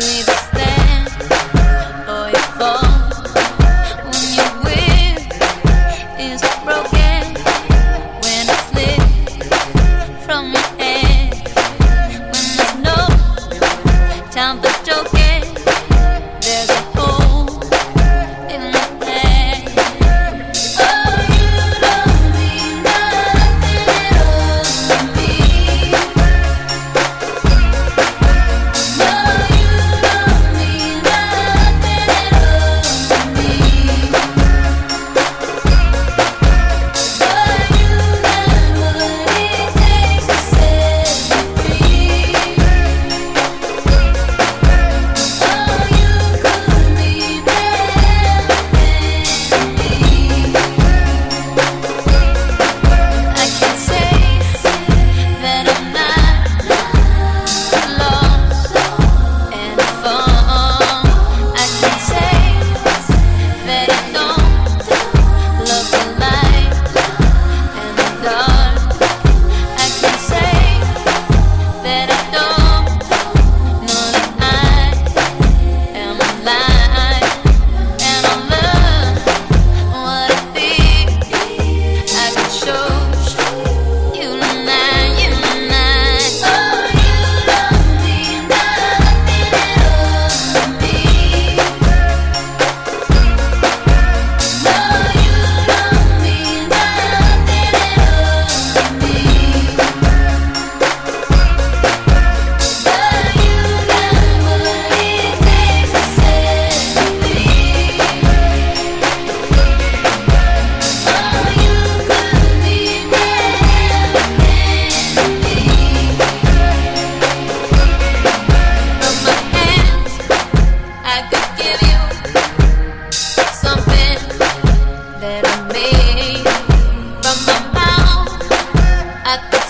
that I made from my mouth. I